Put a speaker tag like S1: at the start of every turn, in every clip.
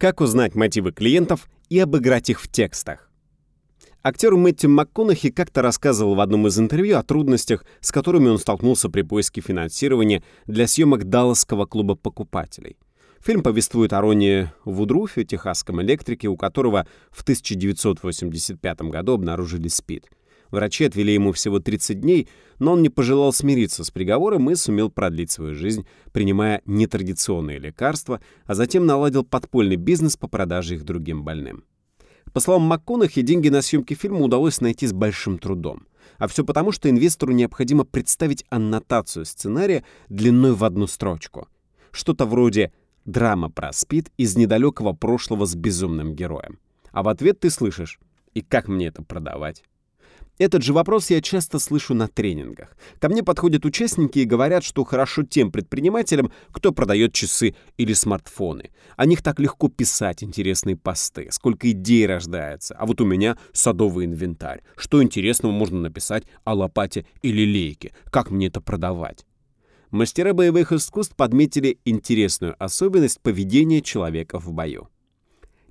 S1: Как узнать мотивы клиентов и обыграть их в текстах? Актер Мэтью МакКонахи как-то рассказывал в одном из интервью о трудностях, с которыми он столкнулся при поиске финансирования для съемок Далласского клуба покупателей. Фильм повествует о Роне Вудруфе, техасском электрике, у которого в 1985 году обнаружили СПИД. Врачи отвели ему всего 30 дней, но он не пожелал смириться с приговором и сумел продлить свою жизнь, принимая нетрадиционные лекарства, а затем наладил подпольный бизнес по продаже их другим больным. По словам МакКонахи, деньги на съемки фильма удалось найти с большим трудом. А все потому, что инвестору необходимо представить аннотацию сценария длиной в одну строчку. Что-то вроде «драма про СПИД из недалекого прошлого с безумным героем». А в ответ ты слышишь «и как мне это продавать?» Этот же вопрос я часто слышу на тренингах. Ко мне подходят участники и говорят, что хорошо тем предпринимателям, кто продает часы или смартфоны. О них так легко писать интересные посты, сколько идей рождается. А вот у меня садовый инвентарь. Что интересного можно написать о лопате или лейке? Как мне это продавать? Мастера боевых искусств подметили интересную особенность поведения человека в бою.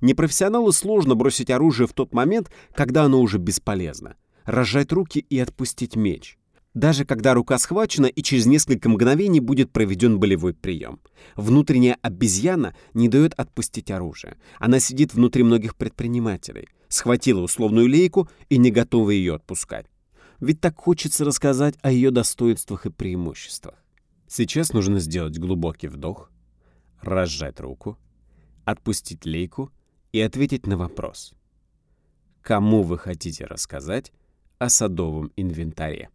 S1: Непрофессионалу сложно бросить оружие в тот момент, когда оно уже бесполезно разжать руки и отпустить меч. Даже когда рука схвачена и через несколько мгновений будет проведен болевой прием. Внутренняя обезьяна не дает отпустить оружие. Она сидит внутри многих предпринимателей, схватила условную лейку и не готова ее отпускать. Ведь так хочется рассказать о ее достоинствах и преимуществах. Сейчас нужно сделать глубокий вдох, разжать руку, отпустить лейку и ответить на вопрос. Кому вы хотите рассказать о садовом инвентаре.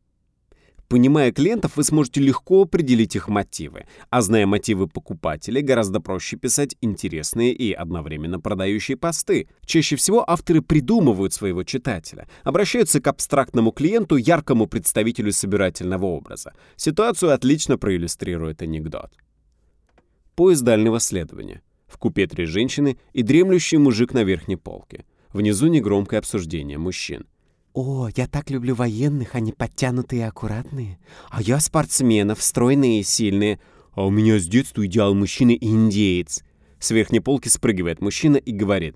S1: Понимая клиентов, вы сможете легко определить их мотивы, а зная мотивы покупателей, гораздо проще писать интересные и одновременно продающие посты. Чаще всего авторы придумывают своего читателя, обращаются к абстрактному клиенту, яркому представителю собирательного образа. Ситуацию отлично проиллюстрирует анекдот. Поезд дальнего следования. В купе три женщины и дремлющий мужик на верхней полке. Внизу негромкое обсуждение мужчин.
S2: «О, я так люблю военных, они подтянутые и аккуратные. А я спортсменов, стройные и сильные.
S1: А у меня с детства идеал мужчины индеец». С верхней полки спрыгивает мужчина и говорит.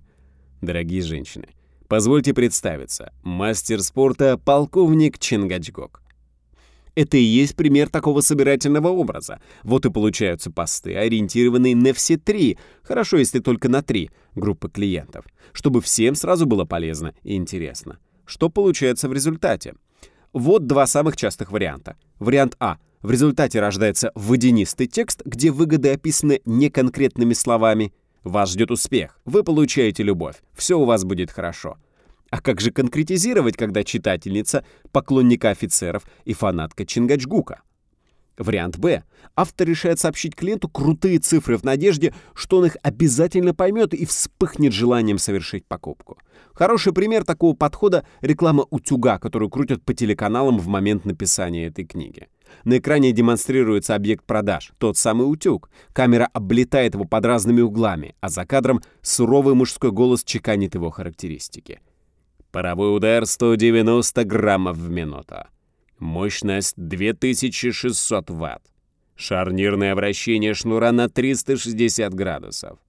S1: «Дорогие женщины, позвольте представиться. Мастер спорта полковник Чингачгок». Это и есть пример такого собирательного образа. Вот и получаются посты, ориентированные на все три, хорошо, если только на три, группы клиентов, чтобы всем сразу было полезно и интересно. Что получается в результате? Вот два самых частых варианта. Вариант А. В результате рождается водянистый текст, где выгоды описаны неконкретными словами. Вас ждет успех, вы получаете любовь, все у вас будет хорошо. А как же конкретизировать, когда читательница — поклонника офицеров и фанатка Чингачгука? Вариант Б. Автор решает сообщить клиенту крутые цифры в надежде, что он их обязательно поймет и вспыхнет желанием совершить покупку. Хороший пример такого подхода — реклама утюга, которую крутят по телеканалам в момент написания этой книги. На экране демонстрируется объект продаж, тот самый утюг. Камера облетает его под разными углами, а за кадром суровый мужской голос чеканит его характеристики. Паровой удар 190 граммов в минуту. Мощность 2600 Вт. Шарнирное вращение шнура на 360 градусов.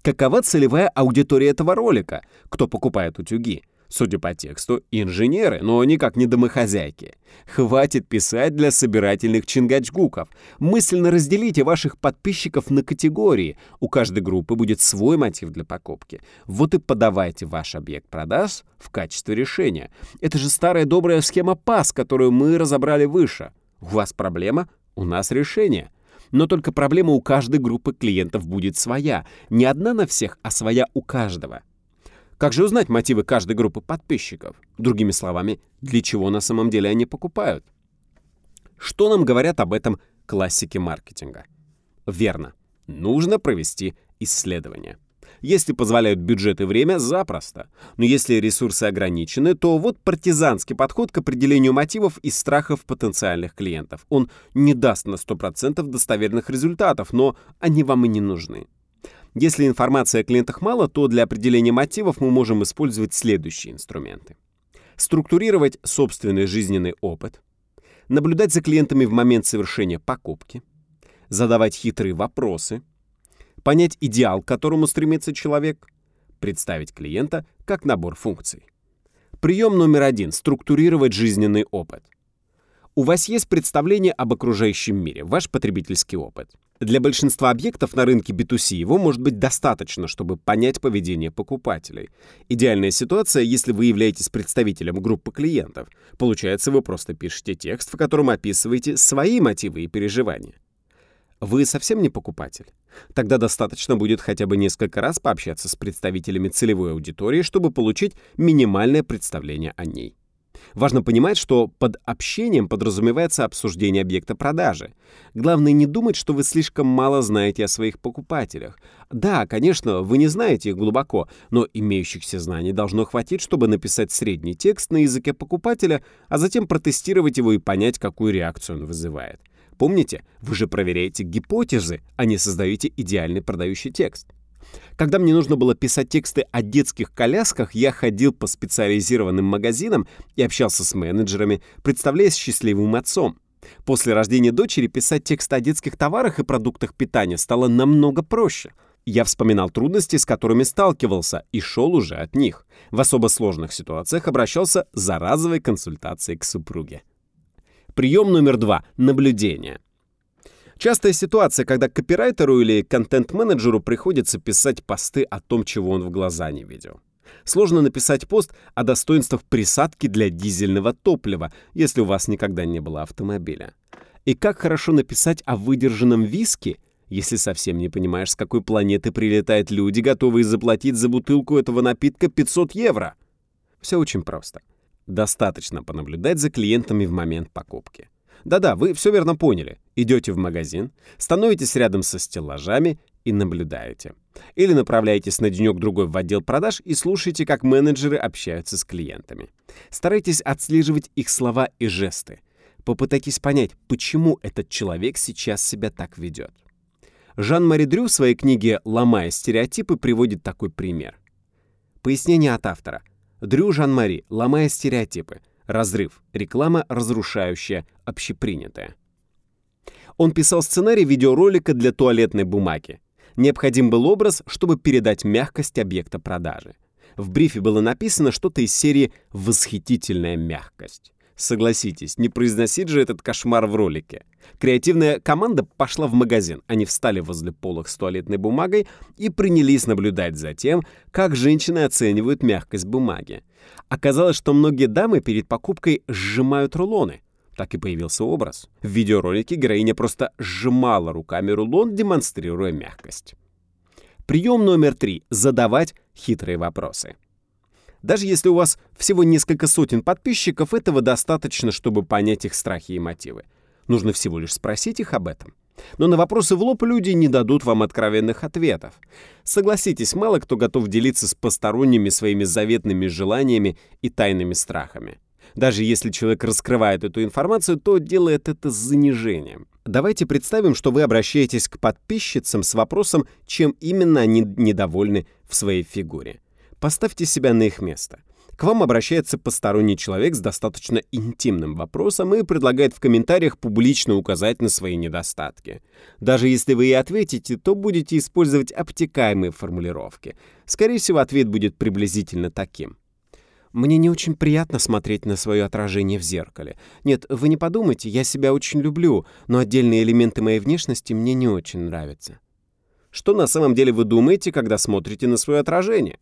S1: Какова целевая аудитория этого ролика? Кто покупает утюги? Судя по тексту, инженеры, но никак не домохозяйки. Хватит писать для собирательных чингачгуков. Мысленно разделите ваших подписчиков на категории. У каждой группы будет свой мотив для покупки. Вот и подавайте ваш объект продаж в качестве решения. Это же старая добрая схема ПАС, которую мы разобрали выше. У вас проблема, у нас решение. Но только проблема у каждой группы клиентов будет своя. Не одна на всех, а своя у каждого. Как же узнать мотивы каждой группы подписчиков? Другими словами, для чего на самом деле они покупают? Что нам говорят об этом классики маркетинга? Верно, нужно провести исследование. Если позволяют бюджет и время, запросто. Но если ресурсы ограничены, то вот партизанский подход к определению мотивов и страхов потенциальных клиентов. Он не даст на 100% достоверных результатов, но они вам и не нужны. Если информации о клиентах мало, то для определения мотивов мы можем использовать следующие инструменты. Структурировать собственный жизненный опыт, наблюдать за клиентами в момент совершения покупки, задавать хитрые вопросы, понять идеал, к которому стремится человек, представить клиента как набор функций. Прием номер один – структурировать жизненный опыт. У вас есть представление об окружающем мире, ваш потребительский опыт. Для большинства объектов на рынке B2C его может быть достаточно, чтобы понять поведение покупателей. Идеальная ситуация, если вы являетесь представителем группы клиентов. Получается, вы просто пишете текст, в котором описываете свои мотивы и переживания. Вы совсем не покупатель? Тогда достаточно будет хотя бы несколько раз пообщаться с представителями целевой аудитории, чтобы получить минимальное представление о ней. Важно понимать, что под общением подразумевается обсуждение объекта продажи. Главное не думать, что вы слишком мало знаете о своих покупателях. Да, конечно, вы не знаете их глубоко, но имеющихся знаний должно хватить, чтобы написать средний текст на языке покупателя, а затем протестировать его и понять, какую реакцию он вызывает. Помните, вы же проверяете гипотезы, а не создаете идеальный продающий текст. Когда мне нужно было писать тексты о детских колясках, я ходил по специализированным магазинам и общался с менеджерами, представляясь счастливым отцом. После рождения дочери писать тексты о детских товарах и продуктах питания стало намного проще. Я вспоминал трудности, с которыми сталкивался, и шел уже от них. В особо сложных ситуациях обращался за разовой консультацией к супруге. Прием номер два — наблюдение. Частая ситуация, когда копирайтеру или контент-менеджеру приходится писать посты о том, чего он в глаза не видел. Сложно написать пост о достоинствах присадки для дизельного топлива, если у вас никогда не было автомобиля. И как хорошо написать о выдержанном виске, если совсем не понимаешь, с какой планеты прилетают люди, готовые заплатить за бутылку этого напитка 500 евро. Все очень просто. Достаточно понаблюдать за клиентами в момент покупки. Да-да, вы все верно поняли. Идете в магазин, становитесь рядом со стеллажами и наблюдаете. Или направляетесь на денек-другой в отдел продаж и слушаете, как менеджеры общаются с клиентами. Старайтесь отслеживать их слова и жесты. Попытайтесь понять, почему этот человек сейчас себя так ведет. Жан-Мари Дрю в своей книге «Ломая стереотипы» приводит такой пример. Пояснение от автора. Дрю Жан-Мари «Ломая стереотипы» Разрыв. Реклама, разрушающая общепринятое. Он писал сценарий видеоролика для туалетной бумаги. Необходим был образ, чтобы передать мягкость объекта продажи. В брифе было написано что-то из серии «Восхитительная мягкость». Согласитесь, не произносить же этот кошмар в ролике. Креативная команда пошла в магазин. Они встали возле полок с туалетной бумагой и принялись наблюдать за тем, как женщины оценивают мягкость бумаги. Оказалось, что многие дамы перед покупкой сжимают рулоны. Так и появился образ. В видеоролике героиня просто сжимала руками рулон, демонстрируя мягкость. Прием номер три — задавать хитрые вопросы. Даже если у вас всего несколько сотен подписчиков, этого достаточно, чтобы понять их страхи и мотивы. Нужно всего лишь спросить их об этом. Но на вопросы в лоб люди не дадут вам откровенных ответов. Согласитесь, мало кто готов делиться с посторонними своими заветными желаниями и тайными страхами. Даже если человек раскрывает эту информацию, то делает это с занижением. Давайте представим, что вы обращаетесь к подписчицам с вопросом, чем именно они недовольны в своей фигуре. Поставьте себя на их место. К вам обращается посторонний человек с достаточно интимным вопросом и предлагает в комментариях публично указать на свои недостатки. Даже если вы и ответите, то будете использовать обтекаемые формулировки. Скорее всего, ответ будет приблизительно таким. Мне не очень приятно смотреть на свое отражение в зеркале. Нет, вы не подумайте, я себя очень люблю, но отдельные элементы моей внешности мне не очень нравятся. Что на самом деле вы думаете, когда смотрите на свое отражение?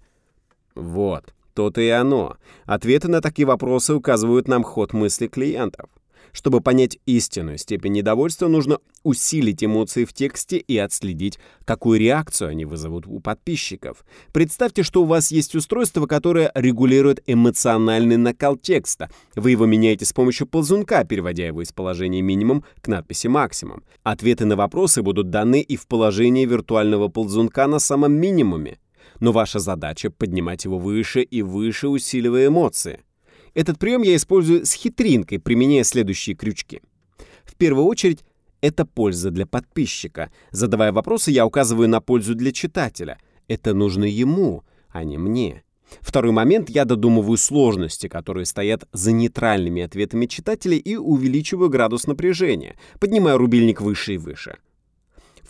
S1: Вот, то-то и оно. Ответы на такие вопросы указывают нам ход мысли клиентов. Чтобы понять истинную степень недовольства, нужно усилить эмоции в тексте и отследить, какую реакцию они вызовут у подписчиков. Представьте, что у вас есть устройство, которое регулирует эмоциональный накал текста. Вы его меняете с помощью ползунка, переводя его из положения минимум к надписи максимум. Ответы на вопросы будут даны и в положении виртуального ползунка на самом минимуме но ваша задача — поднимать его выше и выше, усиливая эмоции. Этот прием я использую с хитринкой, применяя следующие крючки. В первую очередь, это польза для подписчика. Задавая вопросы, я указываю на пользу для читателя. Это нужно ему, а не мне. Второй момент — я додумываю сложности, которые стоят за нейтральными ответами читателей и увеличиваю градус напряжения, поднимая рубильник выше и выше.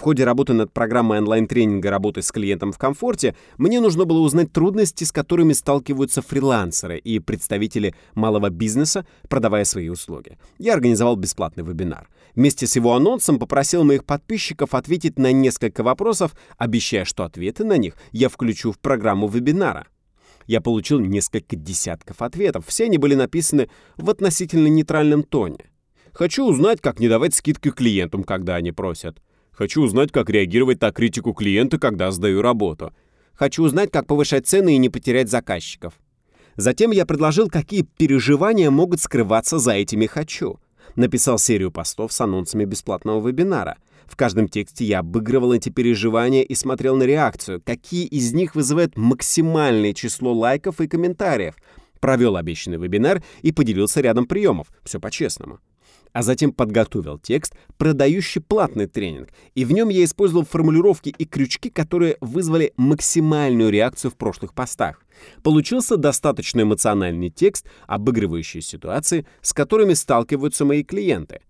S1: В ходе работы над программой онлайн-тренинга работы с клиентом в комфорте мне нужно было узнать трудности, с которыми сталкиваются фрилансеры и представители малого бизнеса, продавая свои услуги. Я организовал бесплатный вебинар. Вместе с его анонсом попросил моих подписчиков ответить на несколько вопросов, обещая, что ответы на них я включу в программу вебинара. Я получил несколько десятков ответов. Все они были написаны в относительно нейтральном тоне. Хочу узнать, как не давать скидки клиентам, когда они просят. Хочу узнать, как реагировать на критику клиента, когда сдаю работу. Хочу узнать, как повышать цены и не потерять заказчиков. Затем я предложил, какие переживания могут скрываться за этими «хочу». Написал серию постов с анонсами бесплатного вебинара. В каждом тексте я обыгрывал эти переживания и смотрел на реакцию, какие из них вызывают максимальное число лайков и комментариев. Провел обещанный вебинар и поделился рядом приемов. Все по-честному а затем подготовил текст, продающий платный тренинг, и в нем я использовал формулировки и крючки, которые вызвали максимальную реакцию в прошлых постах. Получился достаточно эмоциональный текст, обыгрывающий ситуации, с которыми сталкиваются мои клиенты.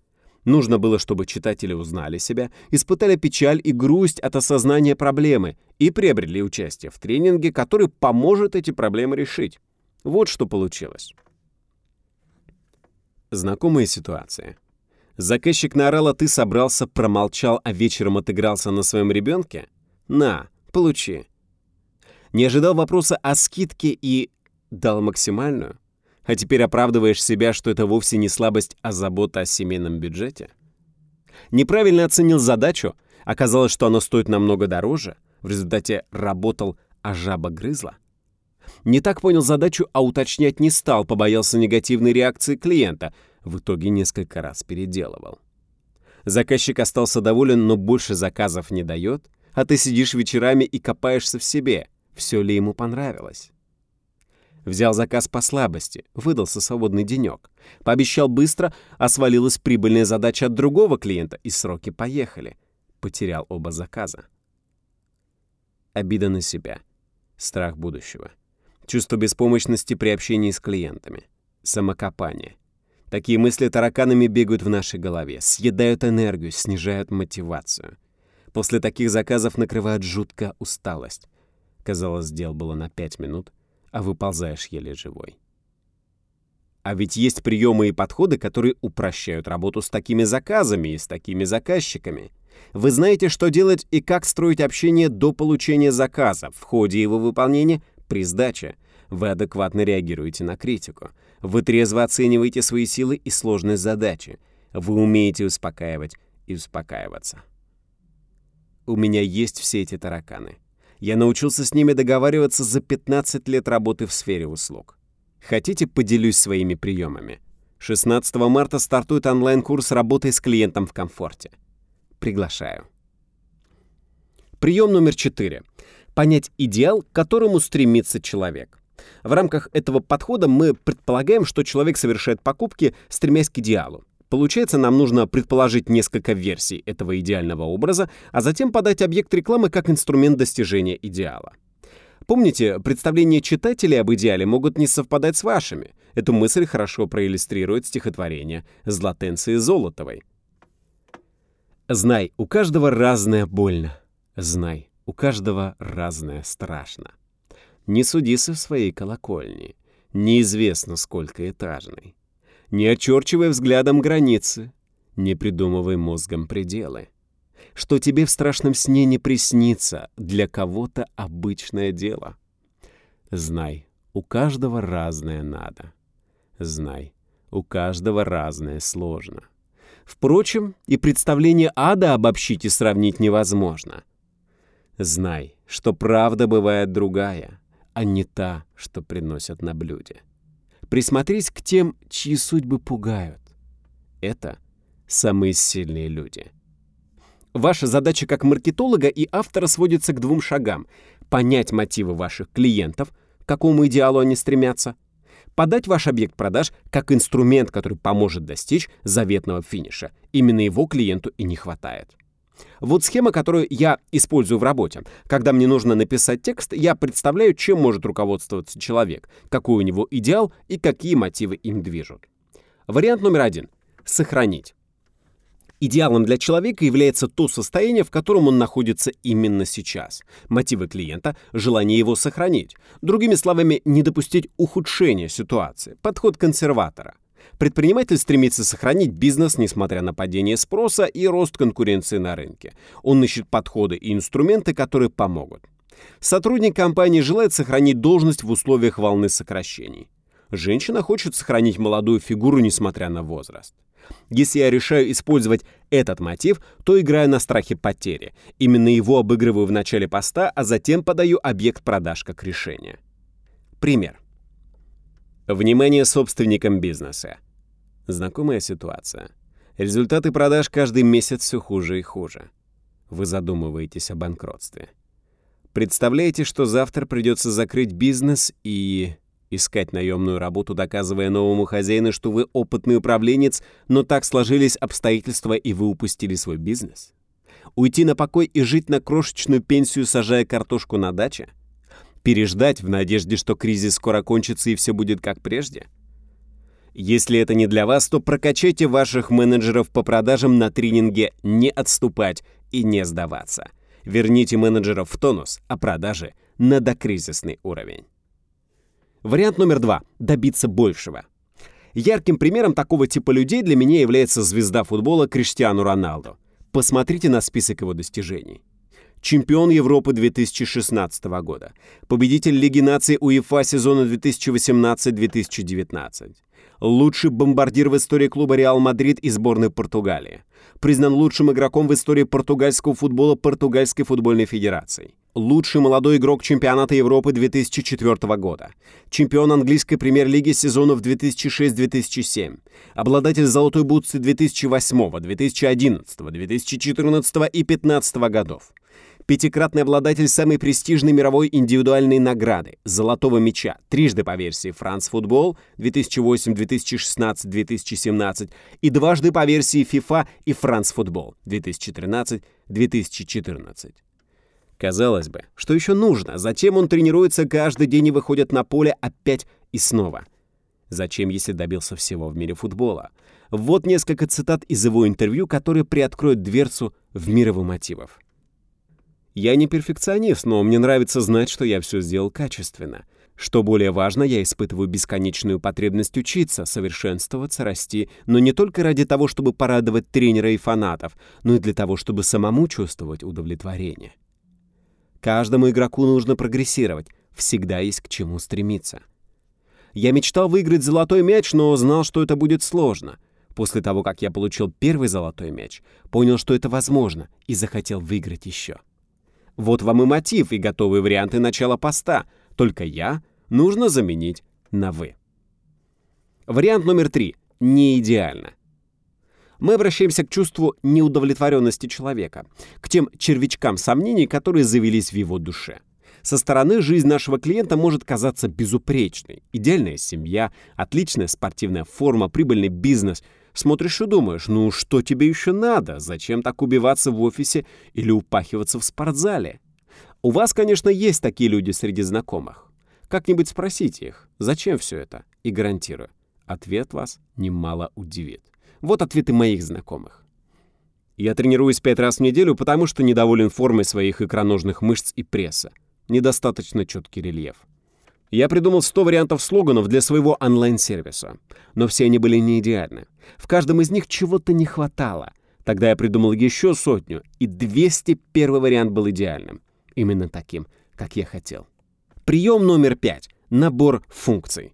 S1: Нужно было, чтобы читатели узнали себя, испытали печаль и грусть от осознания проблемы и приобрели участие в тренинге, который поможет эти проблемы решить. Вот что получилось. Знакомая ситуация. Заказчик наорал, а ты собрался, промолчал, а вечером отыгрался на своем ребенке? На, получи. Не ожидал вопроса о скидке и дал максимальную? А теперь оправдываешь себя, что это вовсе не слабость, а забота о семейном бюджете? Неправильно оценил задачу, оказалось, что она стоит намного дороже, в результате работал, а жаба грызла? Не так понял задачу, а уточнять не стал, побоялся негативной реакции клиента. В итоге несколько раз переделывал. Заказчик остался доволен, но больше заказов не дает, а ты сидишь вечерами и копаешься в себе, все ли ему понравилось. Взял заказ по слабости, выдался свободный денек. Пообещал быстро, а свалилась прибыльная задача от другого клиента, и сроки поехали. Потерял оба заказа. Обида на себя. Страх будущего чувство беспомощности при общении с клиентами, самокопание. Такие мысли тараканами бегают в нашей голове, съедают энергию, снижают мотивацию. После таких заказов накрывает жуткая усталость. Казалось, дел было на пять минут, а выползаешь еле живой. А ведь есть приемы и подходы, которые упрощают работу с такими заказами и с такими заказчиками. Вы знаете, что делать и как строить общение до получения заказа, в ходе его выполнения при сдаче вы адекватно реагируете на критику. Вы трезво оцениваете свои силы и сложность задачи. Вы умеете успокаивать и успокаиваться. У меня есть все эти тараканы. Я научился с ними договариваться за 15 лет работы в сфере услуг. Хотите, поделюсь своими приемами? 16 марта стартует онлайн-курс работы с клиентом в комфорте. Приглашаю. Прием номер 4 понять идеал, к которому стремится человек. В рамках этого подхода мы предполагаем, что человек совершает покупки, стремясь к идеалу. Получается, нам нужно предположить несколько версий этого идеального образа, а затем подать объект рекламы как инструмент достижения идеала. Помните, представления читателей об идеале могут не совпадать с вашими. Эту мысль хорошо проиллюстрирует стихотворение Златенции Золотовой. «Знай, у каждого разное больно. Знай, у каждого разное страшно. Не судися в своей колокольне, неизвестно сколько этажной. Не очерчивай взглядом границы, не придумывай мозгом пределы. Что тебе в страшном сне не приснится, для кого-то обычное дело. Знай, у каждого разное надо. Знай, у каждого разное сложно. Впрочем, и представление ада обобщить и сравнить невозможно. Знай, что правда бывает другая, а не та, что приносят на блюде. Присмотрись к тем, чьи судьбы пугают. Это самые сильные люди. Ваша задача как маркетолога и автора сводится к двум шагам. Понять мотивы ваших клиентов, к какому идеалу они стремятся. Подать ваш объект продаж как инструмент, который поможет достичь заветного финиша. Именно его клиенту и не хватает. Вот схема, которую я использую в работе. Когда мне нужно написать текст, я представляю, чем может руководствоваться человек, какой у него идеал и какие мотивы им движут. Вариант номер один. Сохранить. Идеалом для человека является то состояние, в котором он находится именно сейчас. Мотивы клиента – желание его сохранить. Другими словами, не допустить ухудшения ситуации. Подход консерватора. Предприниматель стремится сохранить бизнес, несмотря на падение спроса и рост конкуренции на рынке. Он ищет подходы и инструменты, которые помогут. Сотрудник компании желает сохранить должность в условиях волны сокращений. Женщина хочет сохранить молодую фигуру, несмотря на возраст. Если я решаю использовать этот мотив, то играю на страхе потери. Именно его обыгрываю в начале поста, а затем подаю объект продаж как решение. Пример. Внимание собственникам бизнеса. Знакомая ситуация. Результаты продаж каждый месяц все хуже и хуже. Вы задумываетесь о банкротстве. Представляете, что завтра придется закрыть бизнес и искать наемную работу, доказывая новому хозяину, что вы опытный управленец, но так сложились обстоятельства, и вы упустили свой бизнес? Уйти на покой и жить на крошечную пенсию, сажая картошку на даче? Переждать в надежде, что кризис скоро кончится и все будет как прежде? Если это не для вас, то прокачайте ваших менеджеров по продажам на тренинге «Не отступать и не сдаваться». Верните менеджеров в тонус, а продажи на докризисный уровень. Вариант номер два – добиться большего. Ярким примером такого типа людей для меня является звезда футбола Криштиану Роналду. Посмотрите на список его достижений. Чемпион Европы 2016 года. Победитель Лиги наций УЕФА сезона 2018-2019. Лучший бомбардир в истории клуба Реал Мадрид и сборной Португалии. Признан лучшим игроком в истории португальского футбола Португальской футбольной федерации. Лучший молодой игрок чемпионата Европы 2004 года, чемпион английской премьер-лиги сезонов 2006-2007, обладатель золотой бутсы 2008, 2011, 2014 и 2015 годов, пятикратный обладатель самой престижной мировой индивидуальной награды – «Золотого мяча», трижды по версии «Франс Футбол» 2008, 2016, 2017 и дважды по версии FIFA и «Франс Футбол» 2013, 2014. Казалось бы, что еще нужно? Зачем он тренируется каждый день и выходит на поле опять и снова? Зачем, если добился всего в мире футбола? Вот несколько цитат из его интервью, которые приоткроют дверцу в мир его мотивов. «Я не перфекционист, но мне нравится знать, что я все сделал качественно. Что более важно, я испытываю бесконечную потребность учиться, совершенствоваться, расти, но не только ради того, чтобы порадовать тренера и фанатов, но и для того, чтобы самому чувствовать удовлетворение. Каждому игроку нужно прогрессировать, всегда есть к чему стремиться. Я мечтал выиграть золотой мяч, но знал, что это будет сложно. После того, как я получил первый золотой мяч, понял, что это возможно, и захотел выиграть еще. Вот вам и мотив, и готовые варианты начала поста. Только я нужно заменить на «вы». Вариант номер три. Не идеально мы обращаемся к чувству неудовлетворенности человека, к тем червячкам сомнений, которые завелись в его душе. Со стороны жизнь нашего клиента может казаться безупречной. Идеальная семья, отличная спортивная форма, прибыльный бизнес. Смотришь и думаешь, ну что тебе еще надо? Зачем так убиваться в офисе или упахиваться в спортзале? У вас, конечно, есть такие люди среди знакомых. Как-нибудь спросите их, зачем все это? И гарантирую, ответ вас немало удивит. Вот ответы моих знакомых. Я тренируюсь пять раз в неделю, потому что недоволен формой своих икроножных мышц и пресса. Недостаточно четкий рельеф. Я придумал 100 вариантов слоганов для своего онлайн-сервиса. Но все они были не идеальны. В каждом из них чего-то не хватало. Тогда я придумал еще сотню, и 201 вариант был идеальным. Именно таким, как я хотел. Прием номер пять. Набор функций.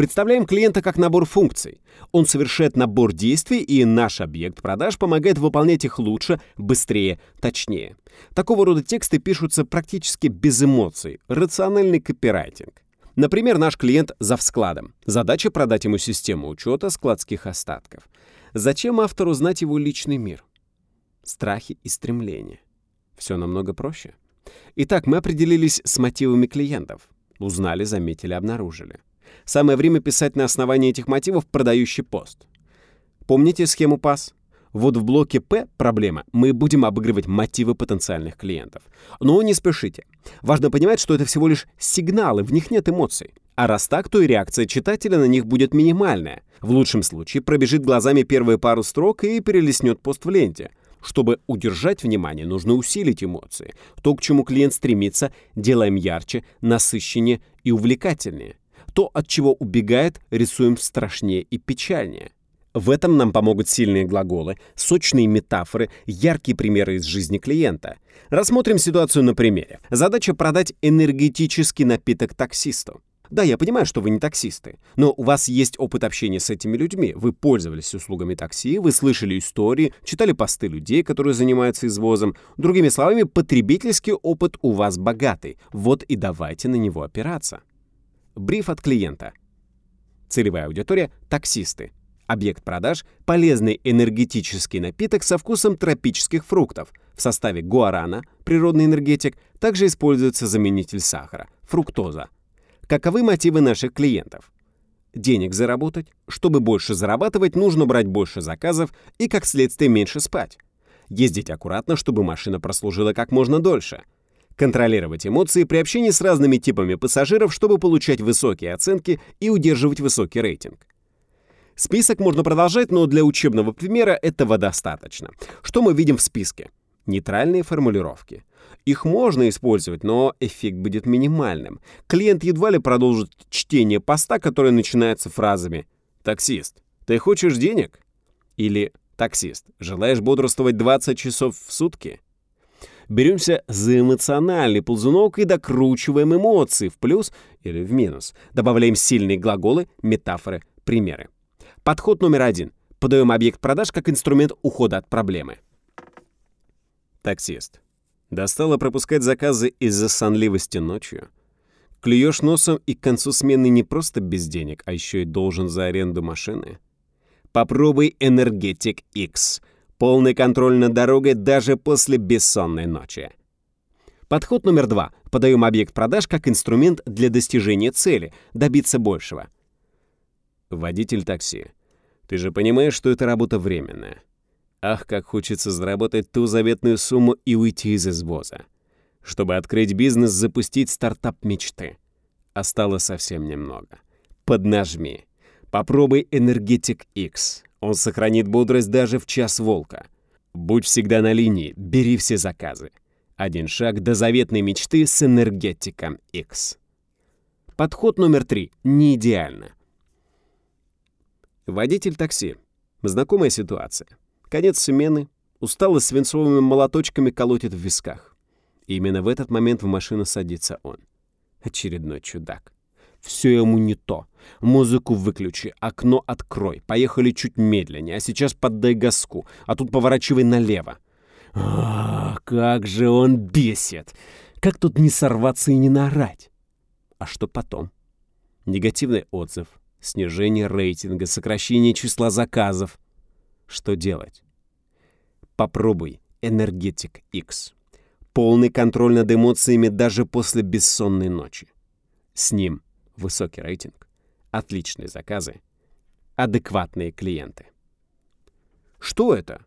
S1: Представляем клиента как набор функций. Он совершает набор действий, и наш объект продаж помогает выполнять их лучше, быстрее, точнее. Такого рода тексты пишутся практически без эмоций. Рациональный копирайтинг. Например, наш клиент за складом. Задача продать ему систему учета складских остатков. Зачем автору знать его личный мир? Страхи и стремления. Все намного проще. Итак, мы определились с мотивами клиентов. Узнали, заметили, обнаружили. Самое время писать на основании этих мотивов продающий пост. Помните схему ПАС? Вот в блоке П проблема. Мы будем обыгрывать мотивы потенциальных клиентов. Но не спешите. Важно понимать, что это всего лишь сигналы, в них нет эмоций. А раз так, то и реакция читателя на них будет минимальная. В лучшем случае пробежит глазами первые пару строк и перелистнет пост в ленте. Чтобы удержать внимание, нужно усилить эмоции. То, к чему клиент стремится, делаем ярче, насыщеннее и увлекательнее. То, от чего убегает, рисуем страшнее и печальнее. В этом нам помогут сильные глаголы, сочные метафоры, яркие примеры из жизни клиента. Рассмотрим ситуацию на примере. Задача продать энергетический напиток таксисту. Да, я понимаю, что вы не таксисты, но у вас есть опыт общения с этими людьми. Вы пользовались услугами такси, вы слышали истории, читали посты людей, которые занимаются извозом. Другими словами, потребительский опыт у вас богатый. Вот и давайте на него опираться. Бриф от клиента. Целевая аудитория – таксисты. Объект продаж – полезный энергетический напиток со вкусом тропических фруктов. В составе гуарана, природный энергетик, также используется заменитель сахара – фруктоза – Каковы мотивы наших клиентов? Денег заработать. Чтобы больше зарабатывать, нужно брать больше заказов и, как следствие, меньше спать. Ездить аккуратно, чтобы машина прослужила как можно дольше. Контролировать эмоции при общении с разными типами пассажиров, чтобы получать высокие оценки и удерживать высокий рейтинг. Список можно продолжать, но для учебного примера этого достаточно. Что мы видим в списке? Нейтральные формулировки. Их можно использовать, но эффект будет минимальным. Клиент едва ли продолжит чтение поста, который начинается фразами «Таксист, ты хочешь денег?» или «Таксист, желаешь бодрствовать 20 часов в сутки?» Беремся за эмоциональный ползунок и докручиваем эмоции в плюс или в минус. Добавляем сильные глаголы, метафоры, примеры. Подход номер один. Подаем объект продаж как инструмент ухода от проблемы. Таксист. Достало пропускать заказы из-за сонливости ночью. Клюешь носом и к концу смены не просто без денег, а еще и должен за аренду машины. Попробуй Энергетик X. Полный контроль над дорогой даже после бессонной ночи. Подход номер два. Подаем объект продаж как инструмент для достижения цели, добиться большего. Водитель такси. Ты же понимаешь, что эта работа временная. Ах, как хочется заработать ту заветную сумму и уйти из извоза. Чтобы открыть бизнес, запустить стартап мечты. Осталось совсем немного. Поднажми. Попробуй Энергетик X. Он сохранит бодрость даже в час волка. Будь всегда на линии, бери все заказы. Один шаг до заветной мечты с Энергетиком X. Подход номер три. Не идеально. Водитель такси. Знакомая ситуация. Конец смены, усталость свинцовыми молоточками колотит в висках. И именно в этот момент в машину садится он. Очередной чудак. Все ему не то. Музыку выключи, окно открой. Поехали чуть медленнее, а сейчас поддай газку, а тут поворачивай налево. А, как же он бесит! Как тут не сорваться и не наорать? А что потом? Негативный отзыв, снижение рейтинга, сокращение числа заказов. Что делать? Попробуй Энергетик X. Полный контроль над эмоциями даже после бессонной ночи. С ним высокий рейтинг, отличные заказы, адекватные клиенты. Что это?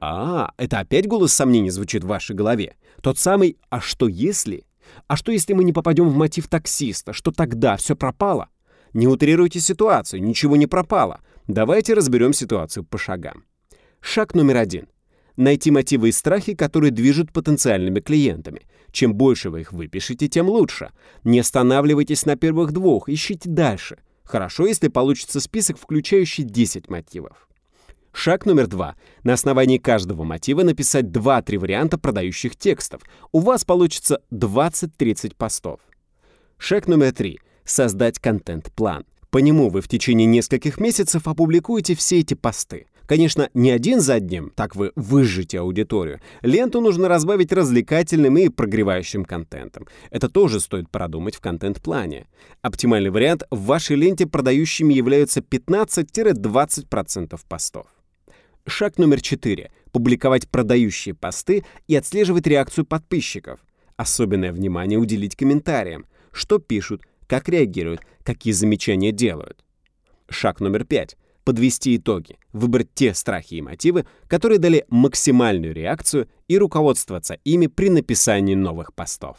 S1: А, это опять голос сомнений звучит в вашей голове. Тот самый «а что если?» А что если мы не попадем в мотив таксиста? Что тогда? Все пропало? Не утрируйте ситуацию, ничего не пропало. Давайте разберем ситуацию по шагам. Шаг номер один. Найти мотивы и страхи, которые движут потенциальными клиентами. Чем больше вы их выпишете, тем лучше. Не останавливайтесь на первых двух, ищите дальше. Хорошо, если получится список, включающий 10 мотивов. Шаг номер два. На основании каждого мотива написать 2-3 варианта продающих текстов. У вас получится 20-30 постов. Шаг номер три. Создать контент-план. По нему вы в течение нескольких месяцев опубликуете все эти посты. Конечно, не один за одним, так вы выжжете аудиторию. Ленту нужно разбавить развлекательным и прогревающим контентом. Это тоже стоит продумать в контент-плане. Оптимальный вариант — в вашей ленте продающими являются 15-20% постов. Шаг номер 4. Публиковать продающие посты и отслеживать реакцию подписчиков. Особенное внимание уделить комментариям. Что пишут, как реагируют, какие замечания делают. Шаг номер 5 подвести итоги, выбрать те страхи и мотивы, которые дали максимальную реакцию и руководствоваться ими при написании новых постов.